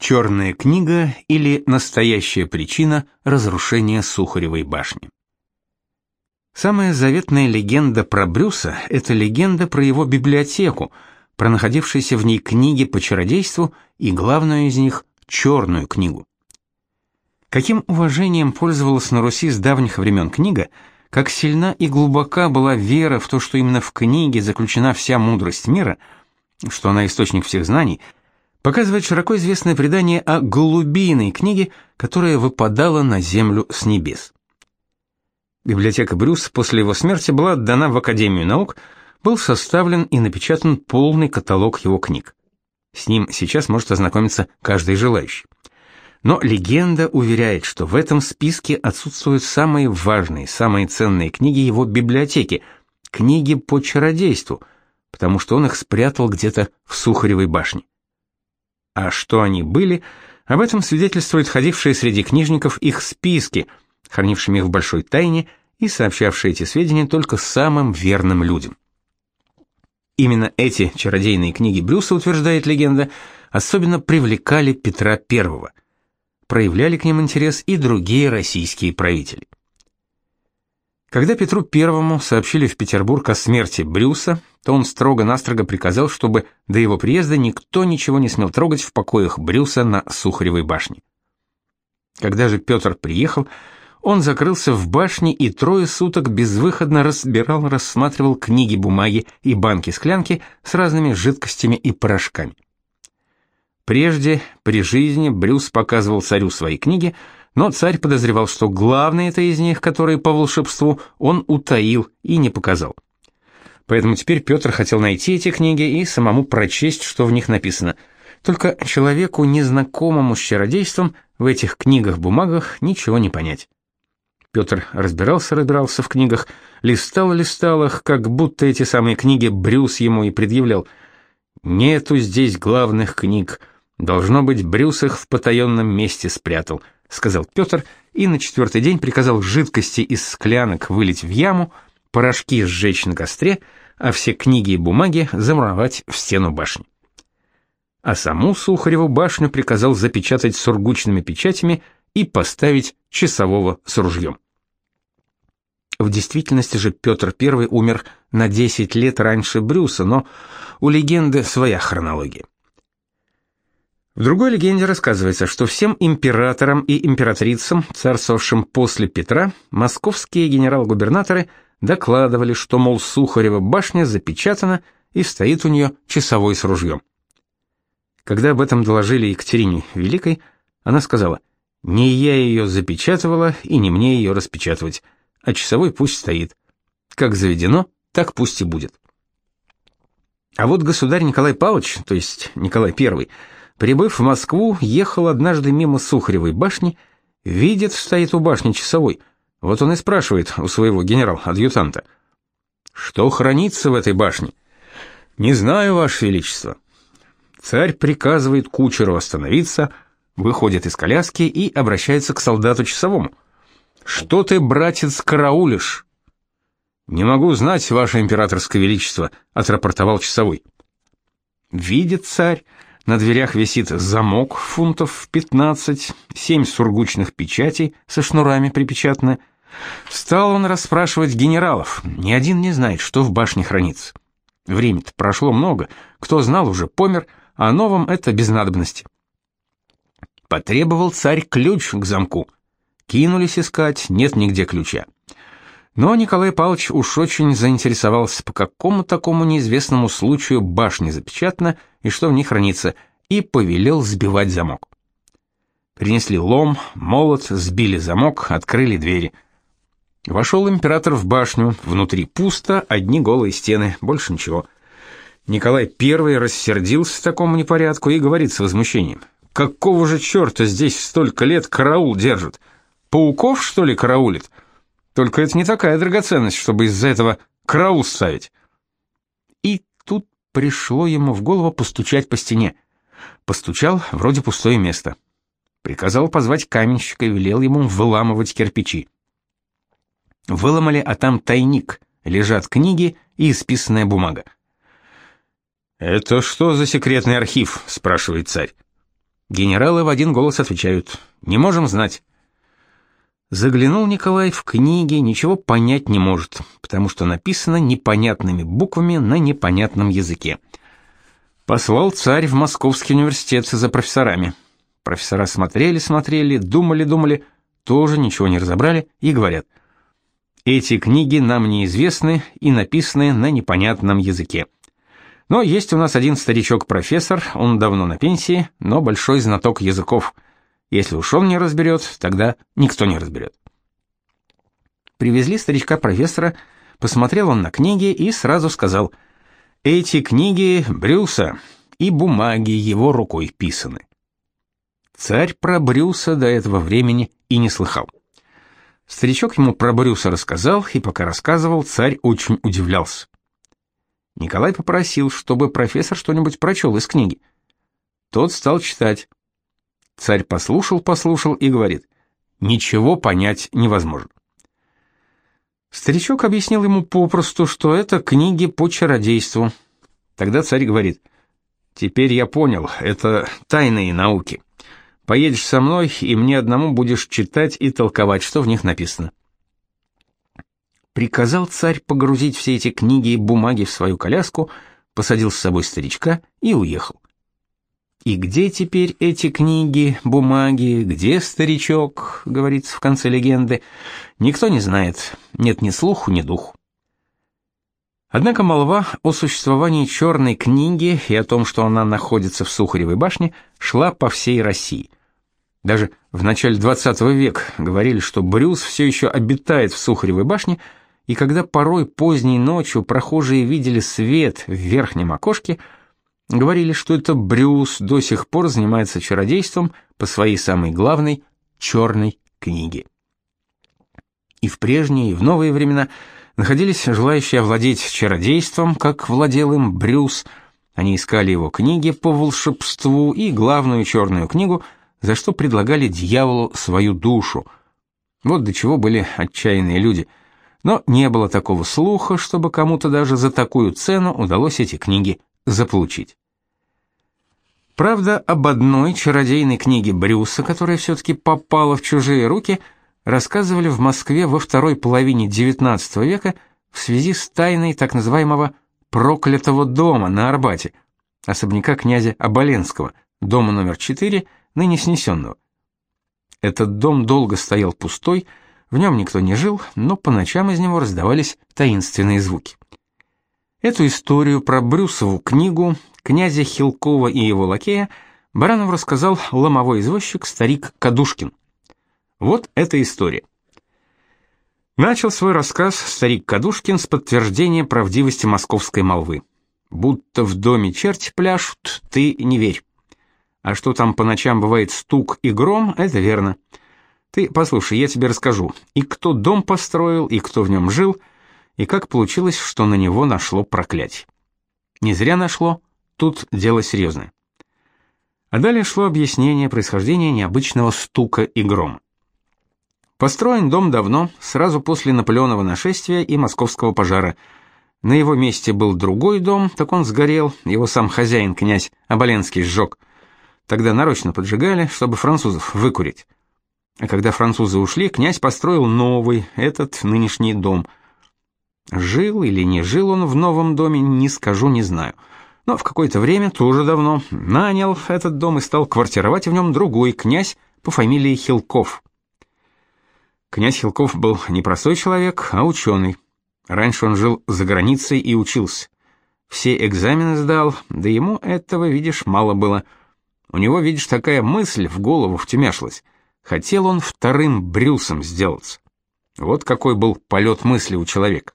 Черная книга или настоящая причина разрушения Сухаревой башни. Самая заветная легенда про Брюса – это легенда про его библиотеку, про находившиеся в ней книги по чародейству и главную из них – черную книгу. Каким уважением пользовалась на Руси с давних времен книга, как сильна и глубока была вера в то, что именно в книге заключена вся мудрость мира, что она источник всех знаний – показывает широко известное предание о голубиной книге, которая выпадала на землю с небес. Библиотека Брюс после его смерти была отдана в Академию наук, был составлен и напечатан полный каталог его книг. С ним сейчас может ознакомиться каждый желающий. Но легенда уверяет, что в этом списке отсутствуют самые важные, самые ценные книги его библиотеки, книги по чародейству, потому что он их спрятал где-то в Сухаревой башне. А что они были, об этом свидетельствуют ходившие среди книжников их списки, хранившими их в большой тайне и сообщавшие эти сведения только самым верным людям. Именно эти чародейные книги Брюса, утверждает легенда, особенно привлекали Петра I. Проявляли к ним интерес и другие российские правители. Когда Петру I сообщили в Петербург о смерти Брюса, то он строго-настрого приказал, чтобы до его приезда никто ничего не смел трогать в покоях Брюса на Сухаревой башне. Когда же Петр приехал, он закрылся в башне и трое суток безвыходно разбирал, рассматривал книги, бумаги и банки-склянки с разными жидкостями и порошками. Прежде, при жизни, Брюс показывал царю свои книги, но царь подозревал, что главные-то из них, которые по волшебству, он утаил и не показал. Поэтому теперь Петр хотел найти эти книги и самому прочесть, что в них написано. Только человеку, незнакомому с чародейством, в этих книгах-бумагах ничего не понять. Петр разбирался, разбирался в книгах, листал, листал их, как будто эти самые книги Брюс ему и предъявлял. «Нету здесь главных книг. Должно быть, Брюс их в потаенном месте спрятал» сказал Петр и на четвертый день приказал жидкости из склянок вылить в яму, порошки сжечь на костре, а все книги и бумаги замуровать в стену башни. А саму Сухареву башню приказал запечатать сургучными печатями и поставить часового с ружьем. В действительности же Петр I умер на 10 лет раньше Брюса, но у легенды своя хронология. В другой легенде рассказывается, что всем императорам и императрицам, царствовавшим после Петра, московские генерал-губернаторы докладывали, что, мол, Сухарева башня запечатана и стоит у нее часовой с ружьем. Когда об этом доложили Екатерине Великой, она сказала, «Не я ее запечатывала, и не мне ее распечатывать, а часовой пусть стоит. Как заведено, так пусть и будет». А вот государь Николай Павлович, то есть Николай I, Прибыв в Москву, ехал однажды мимо Сухаревой башни, видит, стоит у башни часовой. Вот он и спрашивает у своего генерал-адъютанта: "Что хранится в этой башне?" "Не знаю, ваше величество". Царь приказывает кучеру остановиться, выходит из коляски и обращается к солдату часовому. "Что ты, братец, караулишь?" "Не могу знать, ваше императорское величество", отрапортовал часовой. Видит царь, на дверях висит замок фунтов в 15, семь сургучных печатей со шнурами припечатаны. Стал он расспрашивать генералов. Ни один не знает, что в башне хранится. Времени-то прошло много, кто знал, уже помер, а новом это без надобности. Потребовал царь ключ к замку. Кинулись искать, нет нигде ключа. Но Николай Павлович уж очень заинтересовался, по какому такому неизвестному случаю башня запечатана и что в ней хранится, и повелел сбивать замок. Принесли лом, молот, сбили замок, открыли двери. Вошел император в башню, внутри пусто, одни голые стены, больше ничего. Николай I рассердился такому непорядку и говорит с возмущением: "Какого же черта здесь столько лет караул держит? Пауков что ли караулит?" Только это не такая драгоценность, чтобы из-за этого караул ставить. И тут пришло ему в голову постучать по стене. Постучал, вроде пустое место. Приказал позвать каменщика и велел ему выламывать кирпичи. Выломали, а там тайник, лежат книги и исписанная бумага. «Это что за секретный архив?» — спрашивает царь. Генералы в один голос отвечают: "Не можем знать". Заглянул Николай в книги, ничего понять не может, потому что написано непонятными буквами на непонятном языке. Послал царь в Московский университет за профессорами. Профессора смотрели, смотрели, думали, думали, тоже ничего не разобрали и говорят: "Эти книги нам неизвестны и написаны на непонятном языке". Но есть у нас один старичок-профессор, он давно на пенсии, но большой знаток языков. Если уж он не разберет, тогда никто не разберет. Привезли старичка-профессора, посмотрел он на книги и сразу сказал: "Эти книги Брюса и бумаги его рукой писаны". Царь про Брюса до этого времени и не слыхал. Старичок ему про Брюса рассказал, и пока рассказывал, царь очень удивлялся. Николай попросил, чтобы профессор что-нибудь прочел из книги. Тот стал читать. Царь послушал, послушал и говорит: "Ничего понять невозможно". Старичок объяснил ему попросту, что это книги по чародейству. Тогда царь говорит: "Теперь я понял, это тайные науки. Поедешь со мной, и мне одному будешь читать и толковать, что в них написано" приказал царь погрузить все эти книги и бумаги в свою коляску, посадил с собой старичка и уехал. И где теперь эти книги, бумаги, где старичок, говорится в конце легенды, никто не знает, нет ни слуху, ни духу. Однако молва о существовании черной книги и о том, что она находится в Сухаревой башне, шла по всей России. Даже в начале XX века говорили, что Брюс все еще обитает в Сухаревой башне, и когда порой поздней ночью прохожие видели свет в верхнем окошке, говорили, что это Брюс до сих пор занимается чародейством по своей самой главной черной книге. И в прежние, и в новые времена находились желающие овладеть чародейством, как владел им Брюс. Они искали его книги по волшебству и главную черную книгу, за что предлагали дьяволу свою душу. Вот до чего были отчаянные люди – но не было такого слуха, чтобы кому-то даже за такую цену удалось эти книги заполучить. Правда, об одной чародейной книге Брюса, которая все-таки попала в чужие руки, рассказывали в Москве во второй половине XIX века в связи с тайной так называемого «проклятого дома» на Арбате, особняка князя Оболенского, дома номер 4, ныне снесенного. Этот дом долго стоял пустой, в нем никто не жил, но по ночам из него раздавались таинственные звуки. Эту историю про Брюсову книгу, князя Хилкова и его лакея Баранов рассказал ломовой извозчик старик Кадушкин. Вот эта история. Начал свой рассказ старик Кадушкин с подтверждения правдивости московской молвы. Будто в доме черти пляшут, ты не верь. А что там по ночам бывает стук и гром, это верно. Ты послушай, я тебе расскажу, и кто дом построил, и кто в нем жил, и как получилось, что на него нашло проклятие. Не зря нашло, тут дело серьезное. А далее шло объяснение происхождения необычного стука и грома. Построен дом давно, сразу после Наполеонова нашествия и московского пожара. На его месте был другой дом, так он сгорел, его сам хозяин, князь Оболенский, сжег. Тогда нарочно поджигали, чтобы французов выкурить. А когда французы ушли, князь построил новый, этот нынешний дом. Жил или не жил он в новом доме, не скажу, не знаю. Но в какое-то время, тоже давно, нанял этот дом и стал квартировать в нем другой князь по фамилии Хилков. Князь Хилков был не простой человек, а ученый. Раньше он жил за границей и учился. Все экзамены сдал, да ему этого, видишь, мало было. У него, видишь, такая мысль в голову втемяшилась — Хотел он вторым Брюсом сделаться. Вот какой был полет мысли у человека.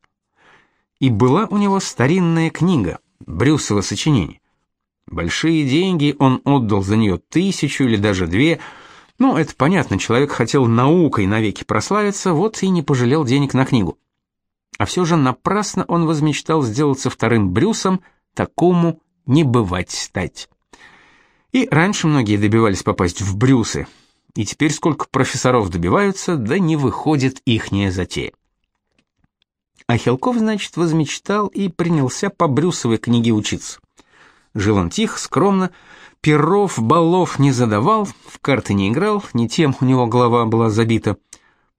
И была у него старинная книга, Брюсово сочинение. Большие деньги он отдал за нее тысячу или даже две. Ну, это понятно, человек хотел наукой навеки прославиться, вот и не пожалел денег на книгу. А все же напрасно он возмечтал сделаться вторым Брюсом, такому не бывать стать. И раньше многие добивались попасть в Брюсы, и теперь сколько профессоров добиваются, да не выходит ихняя затея. А Хелков, значит, возмечтал и принялся по Брюсовой книге учиться. Жил он тихо, скромно, перов, балов не задавал, в карты не играл, не тем у него голова была забита.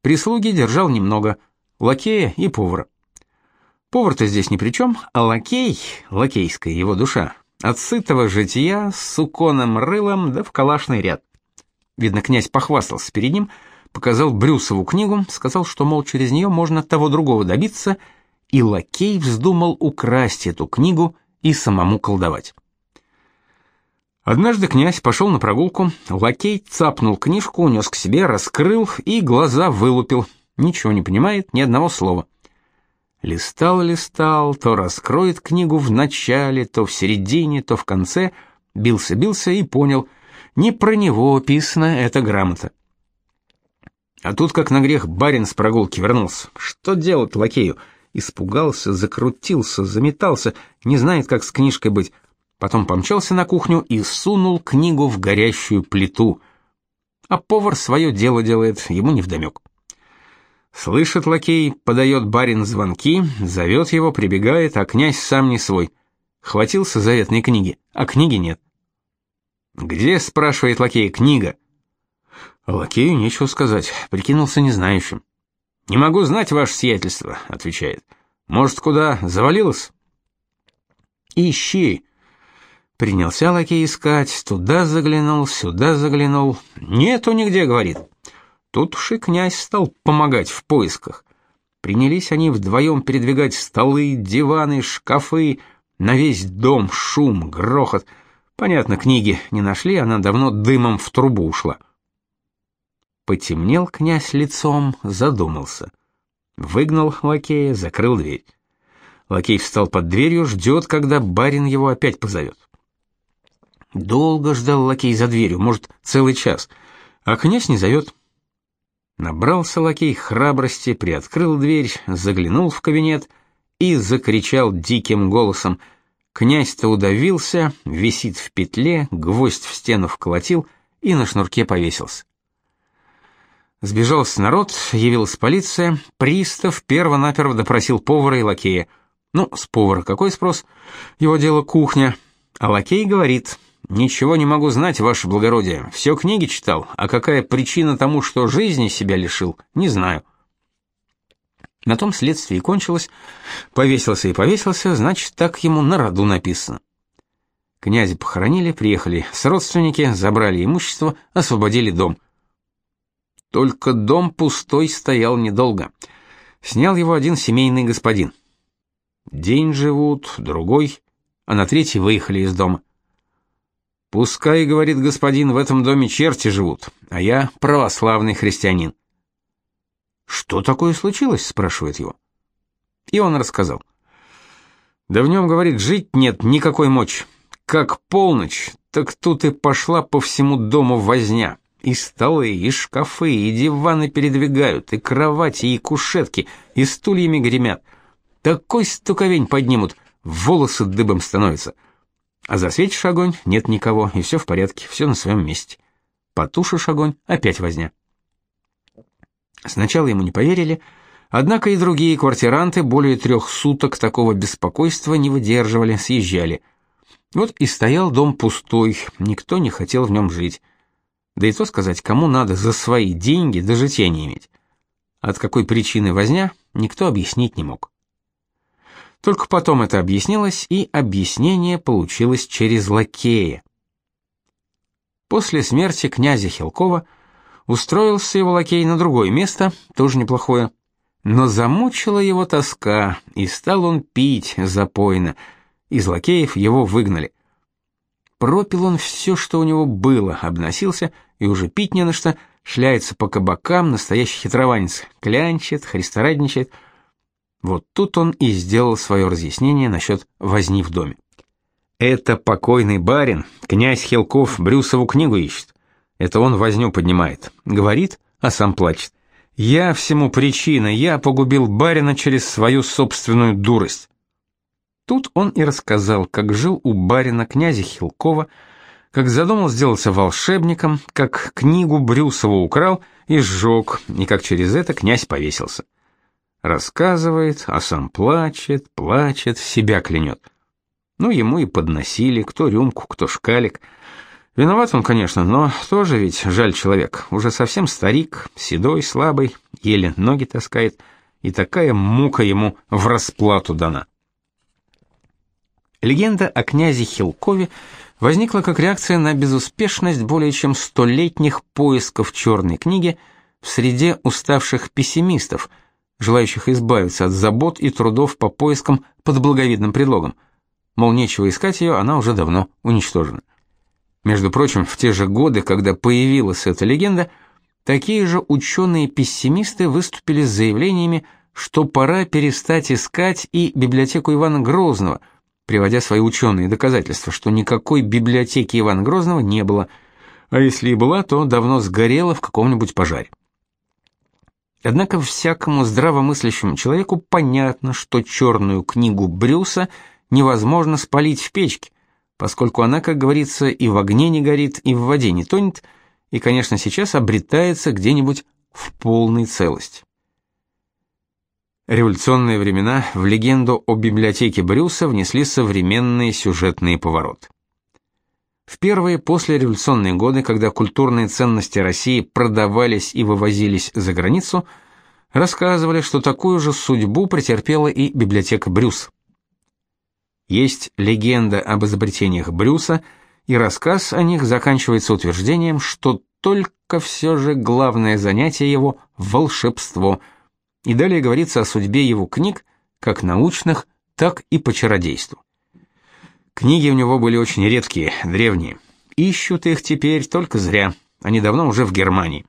Прислуги держал немного, лакея и повара. Повар-то здесь ни при чем, а лакей, лакейская его душа, от сытого жития с суконым рылом да в калашный ряд. Видно, князь похвастался перед ним, показал Брюсову книгу, сказал, что, мол, через нее можно того другого добиться, и лакей вздумал украсть эту книгу и самому колдовать. Однажды князь пошел на прогулку, лакей цапнул книжку, унес к себе, раскрыл и глаза вылупил. Ничего не понимает, ни одного слова. Листал, листал, то раскроет книгу в начале, то в середине, то в конце, бился-бился и понял, не про него писана эта грамота. А тут, как на грех, барин с прогулки вернулся. Что делать лакею? Испугался, закрутился, заметался, не знает, как с книжкой быть. Потом помчался на кухню и сунул книгу в горящую плиту. А повар свое дело делает, ему невдомек. Слышит лакей, подает барин звонки, зовет его, прибегает, а князь сам не свой. Хватился заветной книги, а книги нет. «Где?» — спрашивает лакей, — «книга». Лакею нечего сказать, прикинулся незнающим. «Не могу знать ваше сиятельство», — отвечает. «Может, куда завалилось?» «Ищи». Принялся лакей искать, туда заглянул, сюда заглянул. «Нету нигде», — говорит. Тут уж и князь стал помогать в поисках. Принялись они вдвоем передвигать столы, диваны, шкафы, на весь дом шум, грохот. Понятно, книги не нашли, она давно дымом в трубу ушла. Потемнел князь лицом, задумался. Выгнал лакея, закрыл дверь. Лакей встал под дверью, ждет, когда барин его опять позовет. Долго ждал лакей за дверью, может, целый час, а князь не зовет. Набрался лакей храбрости, приоткрыл дверь, заглянул в кабинет и закричал диким голосом. Князь-то удавился, висит в петле, гвоздь в стену вколотил и на шнурке повесился. Сбежался народ, явилась полиция, пристав перво-наперво допросил повара и лакея. Ну, с повара какой спрос? Его дело кухня. А лакей говорит: Ничего не могу знать, ваше благородие. Все книги читал, а какая причина тому, что жизни себя лишил, не знаю. На том следствие и кончилось. Повесился и повесился, значит, так ему на роду написано. Князя похоронили, приехали с родственники, забрали имущество, освободили дом. Только дом пустой стоял недолго. Снял его один семейный господин. День живут, другой, а на третий выехали из дома. Пускай, говорит господин, в этом доме черти живут, а я православный христианин. Что такое случилось, спрашивает его. И он рассказал. Да в нем, говорит, жить нет никакой мочи. Как полночь, так тут и пошла по всему дому возня. И столы, и шкафы, и диваны передвигают, и кровати, и кушетки, и стульями гремят. Такой стуковень поднимут, волосы дыбом становятся. А засветишь огонь, нет никого, и все в порядке, все на своем месте. Потушишь огонь, опять возня. Сначала ему не поверили, однако и другие квартиранты более трех суток такого беспокойства не выдерживали, съезжали. Вот и стоял дом пустой, никто не хотел в нем жить. Да и то сказать, кому надо за свои деньги до житья не иметь. От какой причины возня, никто объяснить не мог. Только потом это объяснилось, и объяснение получилось через лакея. После смерти князя Хилкова устроился его лакей на другое место, тоже неплохое. Но замучила его тоска, и стал он пить запойно. Из лакеев его выгнали. Пропил он все, что у него было, обносился, и уже пить не на что, шляется по кабакам, настоящий хитрованец, клянчит, христорадничает — вот тут он и сделал свое разъяснение насчет возни в доме. Это покойный барин, князь Хилков Брюсову книгу ищет. Это он возню поднимает. Говорит, а сам плачет. Я всему причина, я погубил барина через свою собственную дурость. Тут он и рассказал, как жил у барина князя Хилкова, как задумал сделаться волшебником, как книгу Брюсова украл и сжег, и как через это князь повесился. Рассказывает, а сам плачет, плачет, себя клянет. Ну, ему и подносили, кто рюмку, кто шкалик. Виноват он, конечно, но тоже ведь жаль человек. Уже совсем старик, седой, слабый, еле ноги таскает, и такая мука ему в расплату дана. Легенда о князе Хилкове возникла как реакция на безуспешность более чем столетних поисков черной книги в среде уставших пессимистов, желающих избавиться от забот и трудов по поискам под благовидным предлогом. Мол, нечего искать ее, она уже давно уничтожена. Между прочим, в те же годы, когда появилась эта легенда, такие же ученые-пессимисты выступили с заявлениями, что пора перестать искать и библиотеку Ивана Грозного, приводя свои ученые доказательства, что никакой библиотеки Ивана Грозного не было, а если и была, то давно сгорела в каком-нибудь пожаре. Однако всякому здравомыслящему человеку понятно, что черную книгу Брюса невозможно спалить в печке, поскольку она, как говорится, и в огне не горит, и в воде не тонет, и, конечно, сейчас обретается где-нибудь в полной целости. Революционные времена в легенду о библиотеке Брюса внесли современные сюжетные повороты. В первые послереволюционные годы, когда культурные ценности России продавались и вывозились за границу, рассказывали, что такую же судьбу претерпела и библиотека Брюса. Есть легенда об изобретениях Брюса, и рассказ о них заканчивается утверждением, что только все же главное занятие его волшебство. И далее говорится о судьбе его книг, как научных, так и по чародейству. Книги у него были очень редкие, древние. Ищут их теперь только зря. Они давно уже в Германии.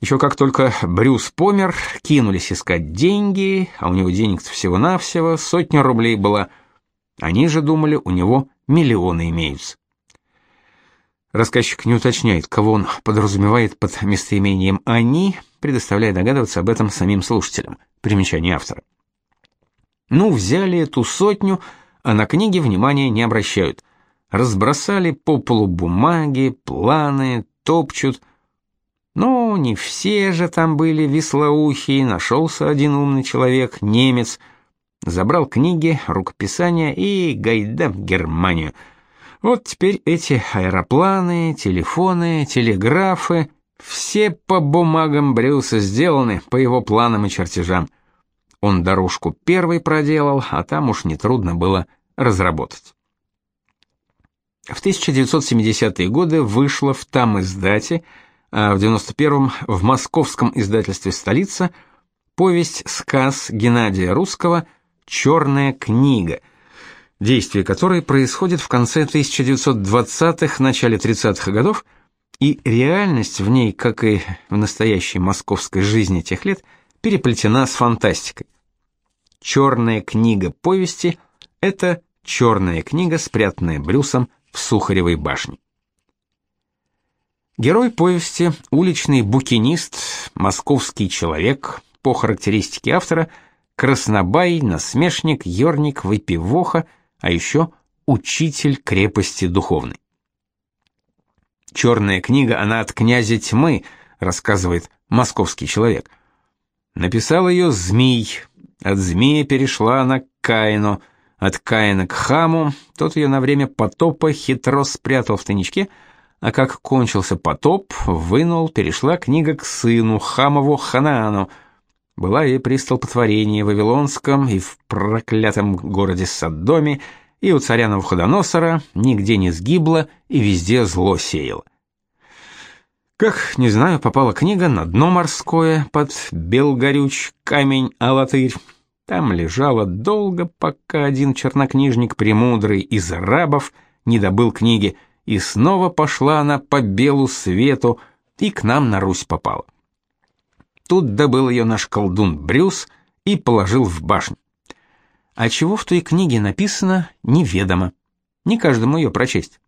Еще как только Брюс помер, кинулись искать деньги, а у него денег всего-навсего сотня рублей была – они же думали, у него миллионы имеются. Рассказчик не уточняет, кого он подразумевает под местоимением «они», предоставляя догадываться об этом самим слушателям. Примечание автора. Ну, взяли эту сотню, а на книги внимания не обращают. Разбросали по полу бумаги, планы, топчут. Ну, не все же там были веслоухие, нашелся один умный человек, немец — забрал книги, рукописания и гайда в Германию. Вот теперь эти аэропланы, телефоны, телеграфы все по бумагам Брюса сделаны, по его планам и чертежам. Он дорожку первый проделал, а там уж нетрудно было разработать. В 1970-е годы вышло в там издате, а в 91-м в московском издательстве «Столица» повесть «Сказ» Геннадия Русского – Черная книга, действие которой происходит в конце 1920-х, начале 30-х годов, и реальность в ней, как и в настоящей московской жизни тех лет, переплетена с фантастикой. Черная книга повести это черная книга, спрятанная Брюсом в Сухаревой башне. Герой повести уличный букинист, московский человек, по характеристике автора – краснобай, насмешник, ерник, выпивоха, а еще учитель крепости духовной. Черная книга, она от князя тьмы, рассказывает московский человек. Написал ее Змей. От Змея перешла она к Каину, от Каина к Хаму. Тот ее на время потопа хитро спрятал в тайничке, а как кончился потоп, вынул, перешла книга к сыну Хамову Ханаану, была и при столпотворении Вавилонском, и в проклятом городе Содоме, и у царя Навуходоносора, нигде не сгибла и везде зло сеяло. Как, не знаю, попала книга на дно морское под Белгорюч, камень, алатырь. Там лежала долго, пока один чернокнижник премудрый из арабов не добыл книги, и снова пошла она по белу свету и к нам на Русь попала. Тут добыл ее наш колдун Брюс и положил в башню. А чего в той книге написано, неведомо. Не каждому ее прочесть.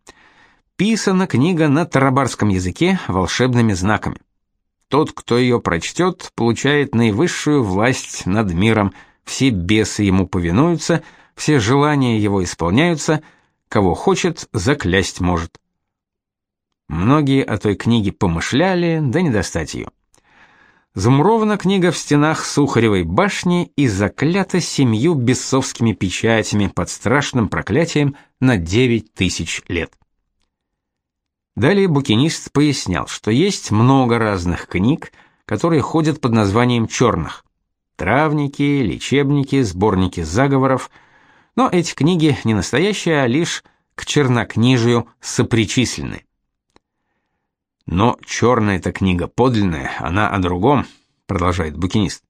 Писана книга на тарабарском языке волшебными знаками. Тот, кто ее прочтет, получает наивысшую власть над миром, все бесы ему повинуются, все желания его исполняются, кого хочет, заклясть может. Многие о той книге помышляли, да не достать ее. Замурована книга в стенах Сухаревой башни и заклята семью бесовскими печатями под страшным проклятием на девять тысяч лет. Далее букинист пояснял, что есть много разных книг, которые ходят под названием черных. Травники, лечебники, сборники заговоров. Но эти книги не настоящие, а лишь к чернокнижию сопричислены. Но черная-то книга подлинная, она о другом, продолжает букинист.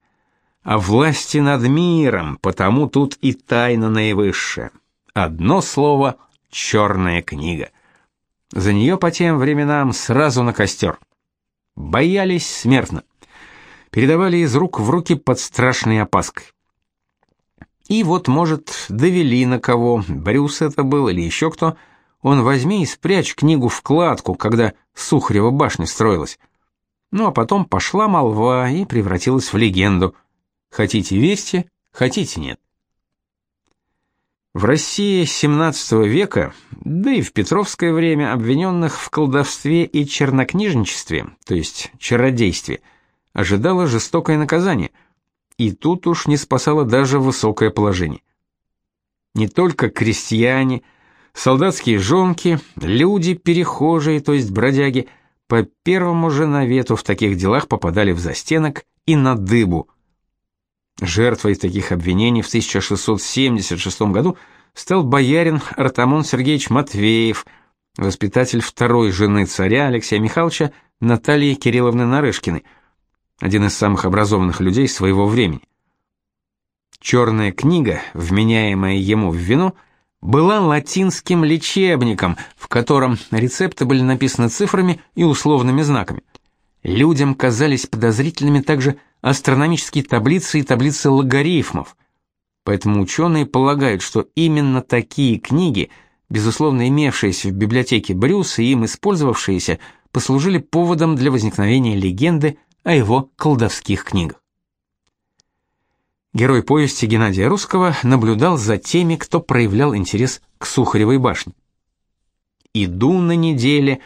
О власти над миром, потому тут и тайна наивысшая. Одно слово черная книга. За нее по тем временам сразу на костер. Боялись смертно. Передавали из рук в руки под страшной опаской. И вот, может, довели на кого, Брюс это был или еще кто, он возьми и спрячь книгу в кладку, когда Сухарева башня строилась. Ну а потом пошла молва и превратилась в легенду. Хотите верьте, хотите нет. В России XVII века, да и в Петровское время обвиненных в колдовстве и чернокнижничестве, то есть чародействе, ожидало жестокое наказание, и тут уж не спасало даже высокое положение. Не только крестьяне, солдатские жонки, люди перехожие, то есть бродяги, по первому же навету в таких делах попадали в застенок и на дыбу – Жертвой таких обвинений в 1676 году стал боярин Артамон Сергеевич Матвеев, воспитатель второй жены царя Алексея Михайловича Натальи Кирилловны Нарышкиной, один из самых образованных людей своего времени. Черная книга, вменяемая ему в вину, была латинским лечебником, в котором рецепты были написаны цифрами и условными знаками. Людям казались подозрительными также астрономические таблицы и таблицы логарифмов. Поэтому ученые полагают, что именно такие книги, безусловно имевшиеся в библиотеке Брюса и им использовавшиеся, послужили поводом для возникновения легенды о его колдовских книгах. Герой повести Геннадия Русского наблюдал за теми, кто проявлял интерес к Сухаревой башне. «Иду на неделе»,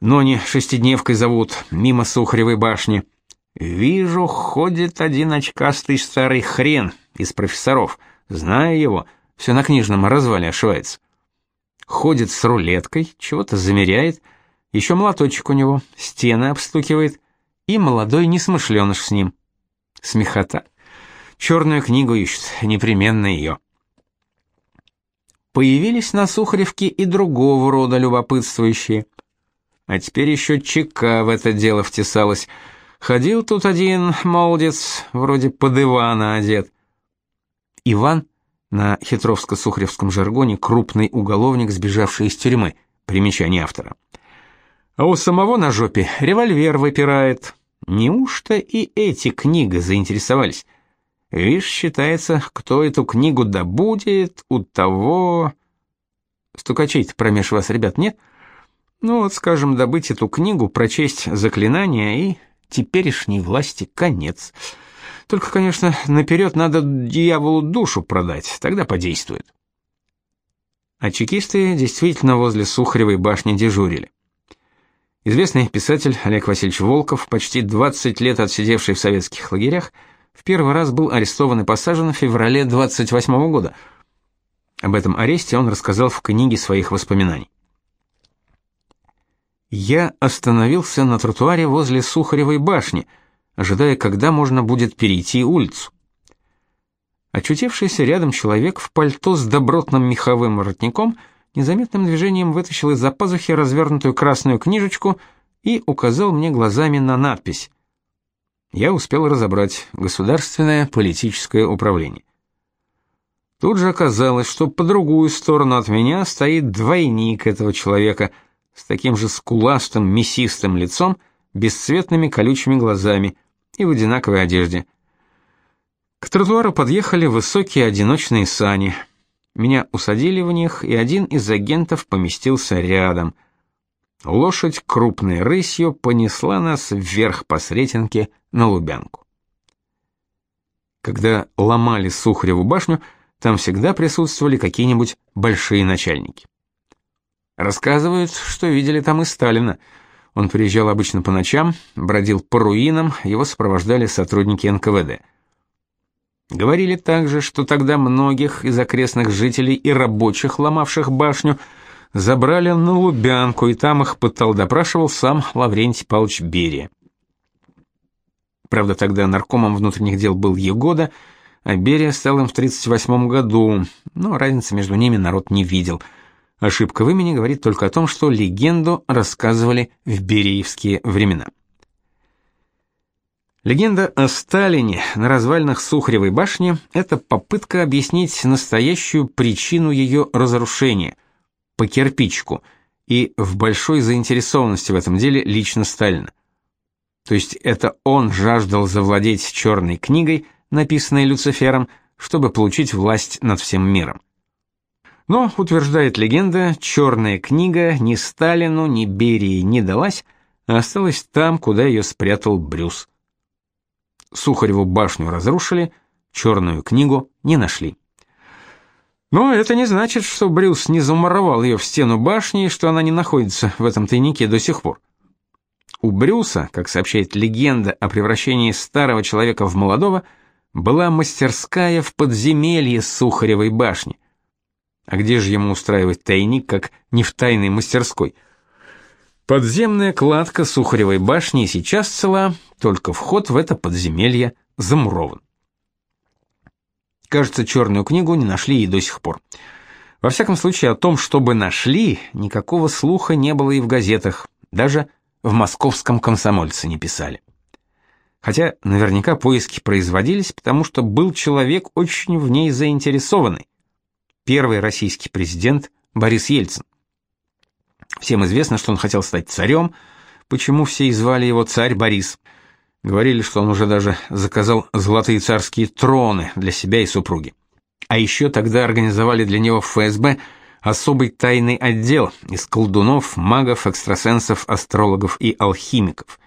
но не шестидневкой зовут, мимо Сухаревой башни. Вижу, ходит один очкастый старый хрен из профессоров. Знаю его, все на книжном развале ошивается. Ходит с рулеткой, чего-то замеряет, еще молоточек у него, стены обстукивает, и молодой несмышленыш с ним. Смехота. Черную книгу ищет, непременно ее. Появились на Сухаревке и другого рода любопытствующие – а теперь еще ЧК в это дело втесалась. Ходил тут один молодец, вроде под Ивана одет. Иван на хитровско-сухаревском жаргоне крупный уголовник, сбежавший из тюрьмы. Примечание автора. А у самого на жопе револьвер выпирает. Неужто и эти книги заинтересовались? Вишь, считается, кто эту книгу добудет, у того... Стукачей-то промеж вас, ребят, нет? — ну вот, скажем, добыть эту книгу, прочесть заклинания и теперешней власти конец. Только, конечно, наперед надо дьяволу душу продать, тогда подействует. А чекисты действительно возле Сухаревой башни дежурили. Известный писатель Олег Васильевич Волков, почти 20 лет отсидевший в советских лагерях, в первый раз был арестован и посажен в феврале 28 -го года. Об этом аресте он рассказал в книге своих воспоминаний. Я остановился на тротуаре возле Сухаревой башни, ожидая, когда можно будет перейти улицу. Очутившийся рядом человек в пальто с добротным меховым воротником незаметным движением вытащил из-за пазухи развернутую красную книжечку и указал мне глазами на надпись. Я успел разобрать «Государственное политическое управление». Тут же оказалось, что по другую сторону от меня стоит двойник этого человека — с таким же скуластым, мясистым лицом, бесцветными колючими глазами и в одинаковой одежде. К тротуару подъехали высокие одиночные сани. Меня усадили в них, и один из агентов поместился рядом. Лошадь крупной рысью понесла нас вверх по Сретенке на Лубянку. Когда ломали Сухареву башню, там всегда присутствовали какие-нибудь большие начальники. Рассказывают, что видели там и Сталина. Он приезжал обычно по ночам, бродил по руинам, его сопровождали сотрудники НКВД. Говорили также, что тогда многих из окрестных жителей и рабочих, ломавших башню, забрали на Лубянку, и там их пытал допрашивал сам Лаврентий Павлович Берия. Правда, тогда наркомом внутренних дел был Егода, а Берия стал им в 38 году, но разницы между ними народ не видел. Ошибка в имени говорит только о том, что легенду рассказывали в бериевские времена. Легенда о Сталине на развалинах Сухаревой башни – это попытка объяснить настоящую причину ее разрушения – по кирпичку, и в большой заинтересованности в этом деле лично Сталина. То есть это он жаждал завладеть черной книгой, написанной Люцифером, чтобы получить власть над всем миром. Но, утверждает легенда, черная книга ни Сталину, ни Берии не далась, а осталась там, куда ее спрятал Брюс. Сухареву башню разрушили, черную книгу не нашли. Но это не значит, что Брюс не замуровал ее в стену башни и что она не находится в этом тайнике до сих пор. У Брюса, как сообщает легенда о превращении старого человека в молодого, была мастерская в подземелье Сухаревой башни. А где же ему устраивать тайник, как не в тайной мастерской? Подземная кладка Сухаревой башни сейчас цела, только вход в это подземелье замурован. Кажется, черную книгу не нашли и до сих пор. Во всяком случае, о том, чтобы нашли, никакого слуха не было и в газетах, даже в московском комсомольце не писали. Хотя наверняка поиски производились, потому что был человек очень в ней заинтересованный. Первый российский президент Борис Ельцин. Всем известно, что он хотел стать царем, почему все и звали его царь Борис. Говорили, что он уже даже заказал золотые царские троны для себя и супруги. А еще тогда организовали для него в ФСБ особый тайный отдел из колдунов, магов, экстрасенсов, астрологов и алхимиков.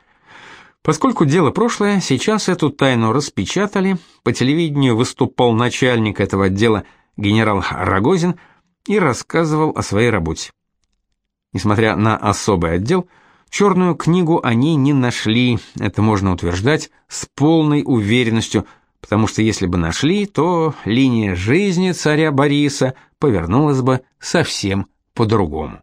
Поскольку дело прошлое, сейчас эту тайну распечатали, по телевидению выступал начальник этого отдела генерал Рогозин и рассказывал о своей работе. Несмотря на особый отдел, черную книгу они не нашли, это можно утверждать с полной уверенностью, потому что если бы нашли, то линия жизни царя Бориса повернулась бы совсем по-другому.